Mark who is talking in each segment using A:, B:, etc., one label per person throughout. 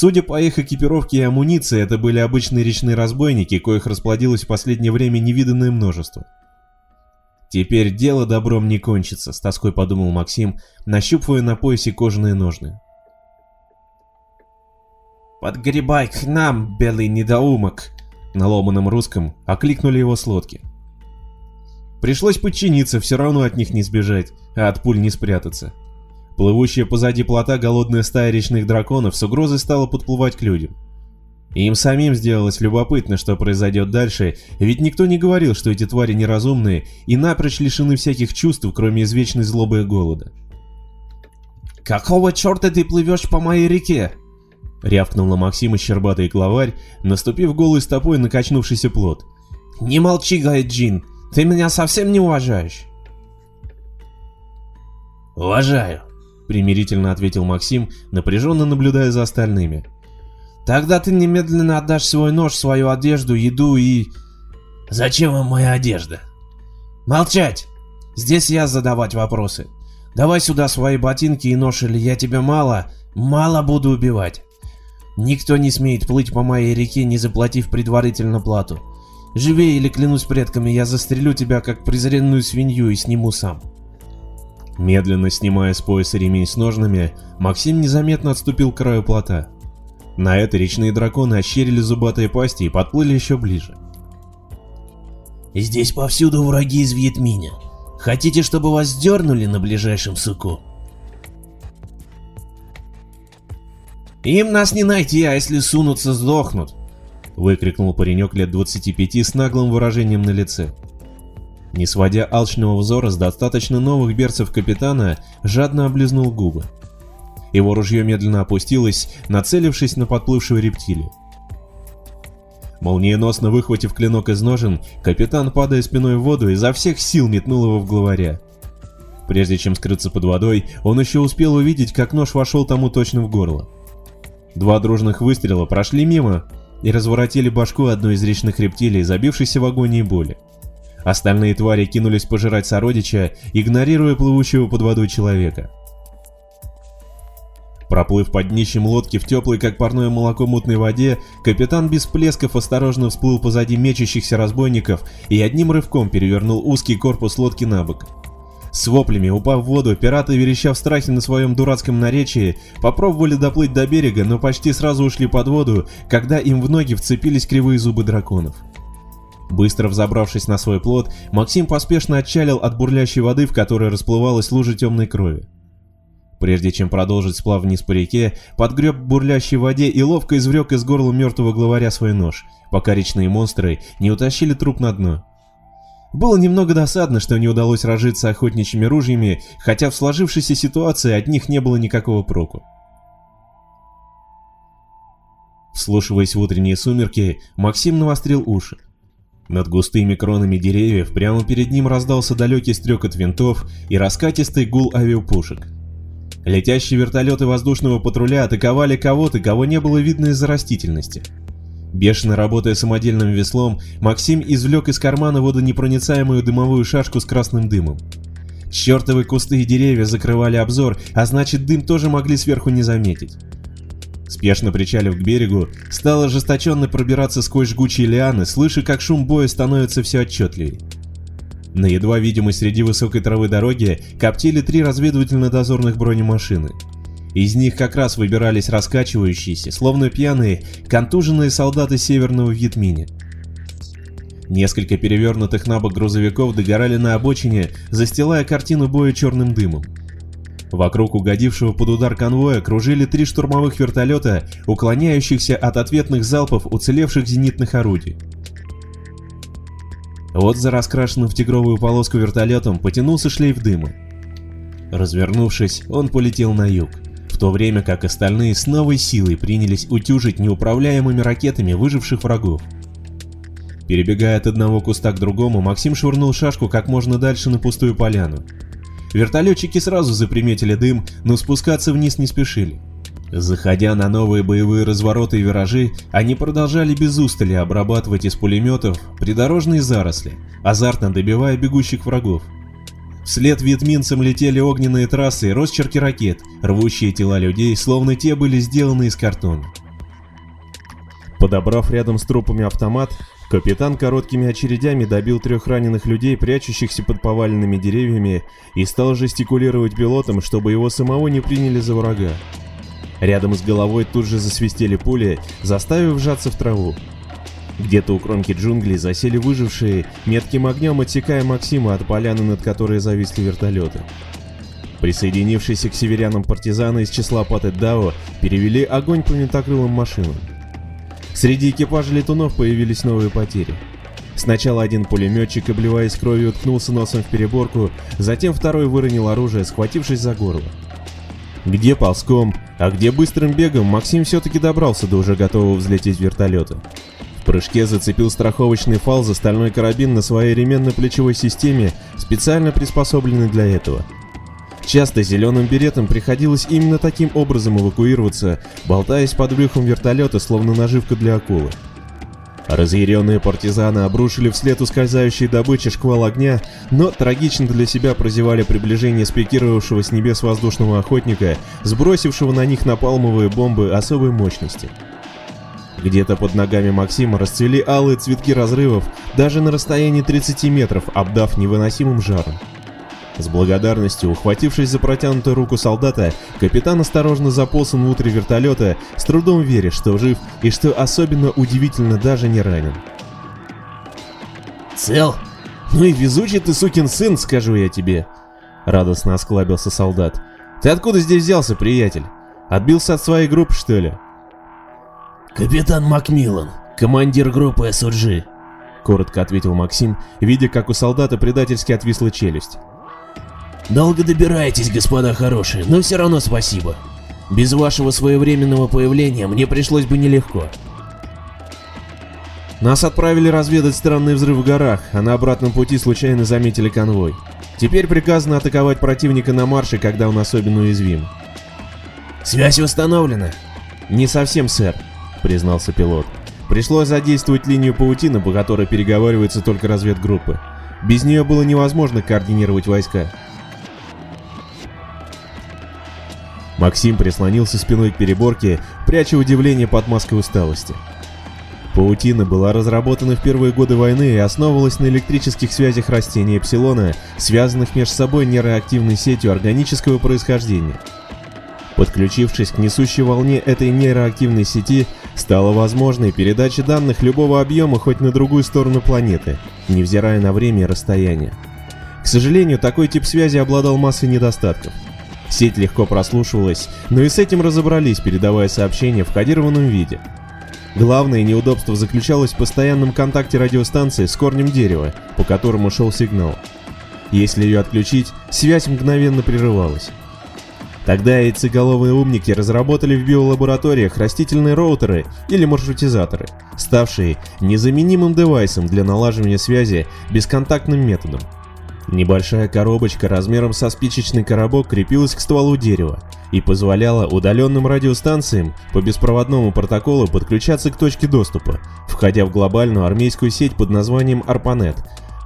A: Судя по их экипировке и амуниции, это были обычные речные разбойники, коих расплодилось в последнее время невиданное множество. «Теперь дело добром не кончится», — с тоской подумал Максим, нащупывая на поясе кожаные ножны.
B: «Подгребай к нам, белый недоумок!»
A: На ломаном русском окликнули его с лодки. Пришлось подчиниться, все равно от них не сбежать, а от пуль не спрятаться. Плывущая позади плота голодная стая речных драконов с угрозой стала подплывать к людям. И им самим сделалось любопытно, что произойдет дальше, ведь никто не говорил, что эти твари неразумные и напрочь лишены всяких чувств, кроме извечной злобы и голода.
B: «Какого черта ты плывешь по моей реке?»
A: — рявкнул на Максима щербатый главарь, наступив голой стопой на качнувшийся плот.
B: «Не молчи, Гайджин, ты меня совсем не уважаешь».
A: «Уважаю», — примирительно ответил Максим, напряженно наблюдая за остальными.
B: Тогда ты немедленно отдашь свой нож, свою одежду, еду и...
A: Зачем вам моя одежда?
B: Молчать! Здесь я задавать вопросы. Давай сюда свои ботинки и нож, или я тебя мало, мало буду убивать. Никто не смеет плыть по моей реке, не заплатив предварительно плату. Живее или клянусь предками, я застрелю тебя как презренную свинью и сниму сам.
A: Медленно снимая с пояса ремень с ножными, Максим незаметно отступил к краю плота. На это речные драконы ощерили зубатые пасти и подплыли еще ближе.
B: «Здесь повсюду враги из Вьетминя. Хотите, чтобы вас дернули на ближайшем суку?» «Им нас не найти, а если сунутся, сдохнут!»
A: — выкрикнул паренек лет 25 с наглым выражением на лице. Не сводя алчного взора с достаточно новых берцев капитана, жадно облизнул губы. Его ружье медленно опустилось, нацелившись на подплывшую рептилию. Молниеносно выхватив клинок из ножен, капитан, падая спиной в воду, изо всех сил метнул его в главаря. Прежде чем скрыться под водой, он еще успел увидеть, как нож вошел тому точно в горло. Два дружных выстрела прошли мимо и разворотили башку одной из речных рептилий, забившейся в агонии боли. Остальные твари кинулись пожирать сородича, игнорируя плывущего под водой человека. Проплыв под днищем лодки в теплой, как парное молоко мутной воде, капитан без плесков осторожно всплыл позади мечущихся разбойников и одним рывком перевернул узкий корпус лодки на бок. С воплями, упав в воду, пираты, вереща в страхе на своем дурацком наречии, попробовали доплыть до берега, но почти сразу ушли под воду, когда им в ноги вцепились кривые зубы драконов. Быстро взобравшись на свой плот, Максим поспешно отчалил от бурлящей воды, в которой расплывалась лужа темной крови. Прежде чем продолжить сплав вниз по реке, подгреб бурлящей воде и ловко извлек из горла мертвого главаря свой нож, пока речные монстры не утащили труп на дно. Было немного досадно, что не удалось разжиться охотничьими ружьями, хотя в сложившейся ситуации от них не было никакого проку. Вслушиваясь в утренние сумерки, Максим навострил уши. Над густыми кронами деревьев прямо перед ним раздался далекий стрекот винтов и раскатистый гул авиапушек. Летящие вертолеты воздушного патруля атаковали кого-то, кого не было видно из-за растительности. Бешено работая самодельным веслом, Максим извлек из кармана водонепроницаемую дымовую шашку с красным дымом. Чертовы кусты и деревья закрывали обзор, а значит дым тоже могли сверху не заметить. Спешно причалив к берегу, стал ожесточенно пробираться сквозь жгучие лианы, слыша, как шум боя становится все отчетливее. На едва видимой среди высокой травы дороги коптили три разведывательно-дозорных бронемашины. Из них как раз выбирались раскачивающиеся, словно пьяные, контуженные солдаты Северного Вьетминя. Несколько перевернутых на бок грузовиков догорали на обочине, застилая картину боя черным дымом. Вокруг угодившего под удар конвоя кружили три штурмовых вертолета, уклоняющихся от ответных залпов уцелевших зенитных орудий. Вот за раскрашенным в тигровую полоску вертолетом потянулся шлейф дыма. Развернувшись, он полетел на юг, в то время как остальные с новой силой принялись утюжить неуправляемыми ракетами выживших врагов. Перебегая от одного куста к другому, Максим швырнул шашку как можно дальше на пустую поляну. Вертолетчики сразу заприметили дым, но спускаться вниз не спешили. Заходя на новые боевые развороты и виражи, они продолжали без устали обрабатывать из пулеметов придорожные заросли, азартно добивая бегущих врагов. Вслед вьетминцам летели огненные трассы и росчерки ракет, рвущие тела людей, словно те были сделаны из картона. Подобрав рядом с трупами автомат, капитан короткими очередями добил трех раненых людей, прячущихся под поваленными деревьями, и стал жестикулировать пилотом, чтобы его самого не приняли за врага. Рядом с головой тут же засвистели пули, заставив вжаться в траву. Где-то у кромки джунглей засели выжившие, метким огнем отсекая Максима от поляны, над которой зависли вертолеты. Присоединившиеся к северянам партизаны из числа Патет-Дао перевели огонь по винтокрылым машинам. Среди экипажа летунов появились новые потери. Сначала один пулеметчик, обливаясь кровью, уткнулся носом в переборку, затем второй выронил оружие, схватившись за горло. Где ползком, а где быстрым бегом, Максим все-таки добрался до уже готового взлететь вертолета. В прыжке зацепил страховочный фал за стальной карабин на своей ременно-плечевой системе, специально приспособленной для этого – Часто зеленым беретам приходилось именно таким образом эвакуироваться, болтаясь под брюхом вертолета, словно наживка для акулы. Разъяренные партизаны обрушили вслед ускользающей добычи шквал огня, но трагично для себя прозевали приближение спикировавшего с небес воздушного охотника, сбросившего на них напалмовые бомбы особой мощности. Где-то под ногами Максима расцвели алые цветки разрывов, даже на расстоянии 30 метров, обдав невыносимым жаром. С благодарностью, ухватившись за протянутую руку солдата, капитан осторожно заполз внутрь вертолета, с трудом веря, что жив и, что особенно удивительно, даже не ранен.
B: «Цел? Ну и везучий ты сукин сын, скажу я тебе!» Радостно осклабился солдат. «Ты откуда здесь взялся, приятель? Отбился от своей группы, что ли?»
C: «Капитан Макмиллан, командир группы СУДЖ», —
A: коротко ответил Максим, видя, как у солдата предательски отвисла челюсть.
C: Долго добираетесь, господа хорошие, но все равно спасибо. Без вашего своевременного появления мне пришлось бы нелегко.
B: Нас отправили разведать странный взрыв в горах, а на обратном пути случайно заметили конвой. Теперь приказано атаковать противника на марше, когда он особенно уязвим.
C: Связь восстановлена?
B: Не совсем, сэр, признался пилот. Пришлось задействовать линию паутины, по которой переговариваются только разведгруппы. Без нее было невозможно координировать войска.
A: Максим прислонился спиной к переборке, пряча удивление под маской усталости. Паутина была разработана в первые годы войны и основывалась на электрических связях растений эпсилона, связанных между собой нейроактивной сетью органического происхождения. Подключившись к несущей волне этой нейроактивной сети, стала возможной передача данных любого объема хоть на другую сторону планеты, невзирая на время и расстояние. К сожалению, такой тип связи обладал массой недостатков – Сеть легко прослушивалась, но и с этим разобрались, передавая сообщения в кодированном виде. Главное неудобство заключалось в постоянном контакте радиостанции с корнем дерева, по которому шел сигнал. Если ее отключить, связь мгновенно прерывалась. Тогда яйцеголовые умники разработали в биолабораториях растительные роутеры или маршрутизаторы, ставшие незаменимым девайсом для налаживания связи бесконтактным методом. Небольшая коробочка размером со спичечный коробок крепилась к стволу дерева и позволяла удаленным радиостанциям по беспроводному протоколу подключаться к точке доступа, входя в глобальную армейскую сеть под названием ARPANET,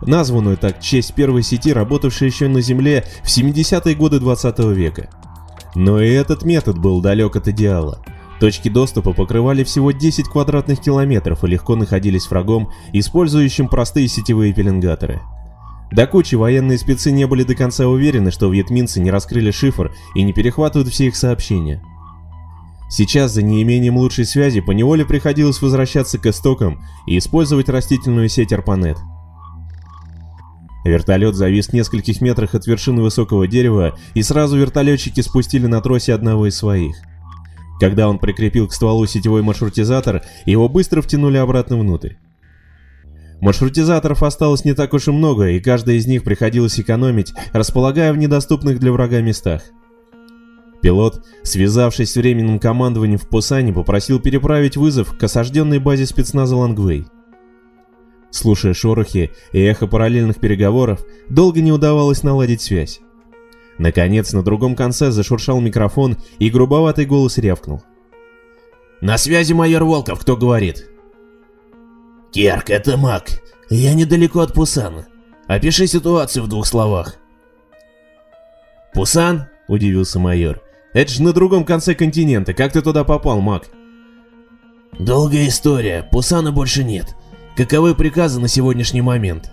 A: названную так в честь первой сети, работавшей еще на Земле в 70-е годы 20 века. Но и этот метод был далек от идеала. Точки доступа покрывали всего 10 квадратных километров и легко находились врагом, использующим простые сетевые пеленгаторы. До кучи военные спецы не были до конца уверены, что вьетминцы не раскрыли шифр и не перехватывают все их сообщения. Сейчас за неимением лучшей связи поневоле приходилось возвращаться к истокам и использовать растительную сеть Арпанет. Вертолет завис в нескольких метрах от вершины высокого дерева, и сразу вертолетчики спустили на тросе одного из своих. Когда он прикрепил к стволу сетевой маршрутизатор, его быстро втянули обратно внутрь. Маршрутизаторов осталось не так уж и много, и каждый из них приходилось экономить, располагая в недоступных для врага местах. Пилот, связавшись с временным командованием в Пусане, попросил переправить вызов к осажденной базе спецназа Лангвей. Слушая шорохи и эхо параллельных переговоров, долго не удавалось наладить связь. Наконец, на другом конце зашуршал микрофон, и грубоватый голос рявкнул.
C: «На связи майор Волков, кто говорит?»
B: «Керк, это маг. Я недалеко от Пусана. Опиши ситуацию в двух словах».
A: «Пусан?» — удивился майор. «Это же на другом конце континента. Как ты туда попал, маг?»
C: Долгая история, Пусана больше нет. Каковы приказы на сегодняшний момент?